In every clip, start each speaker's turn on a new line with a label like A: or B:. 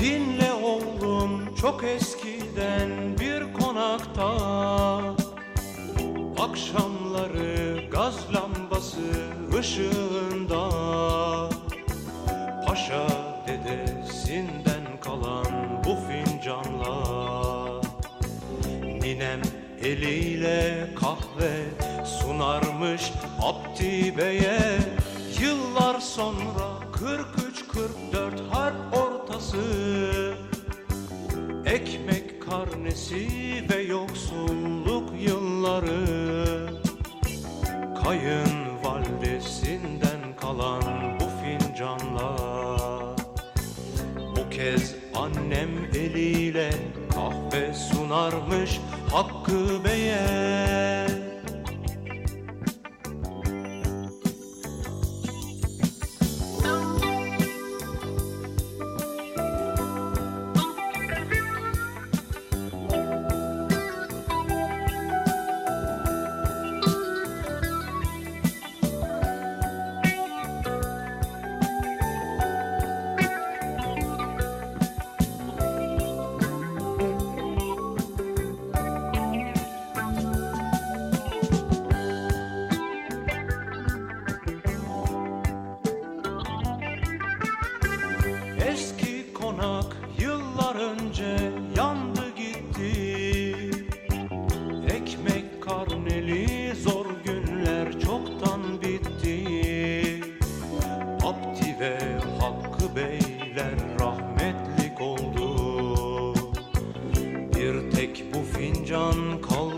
A: Dinle oğlum çok eskiden bir konakta. Akşamları gaz lambası ışığında. Paşa dedesinden kalan bu fincanla. Ninem eliyle kahve sunarmış Abdi Bey'e Yıllar sonra 43-44 harp ortası Ekmek karnesi ve yoksulluk yılları Kayınvalidesinden kalan bu fincanla Bu kez annem eliyle kahve sunarmış Hakkı Bey'e Yıllar önce yandı gitti. Ekmek karneli zor günler çoktan bitti. Abdi ve Hakkı Beyler rahmetlik oldu. Bir tek bu fincan kaldı.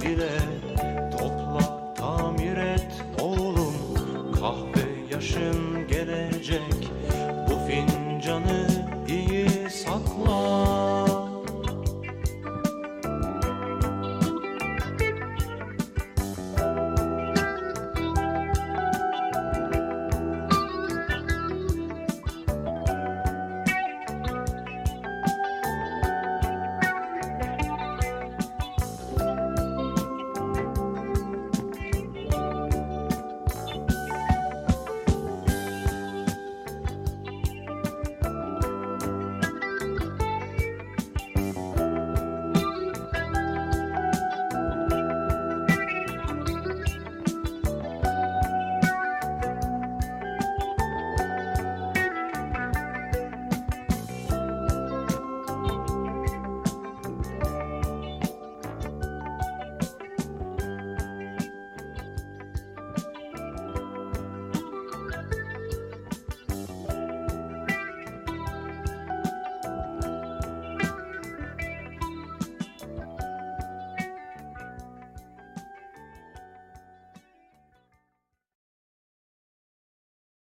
A: dile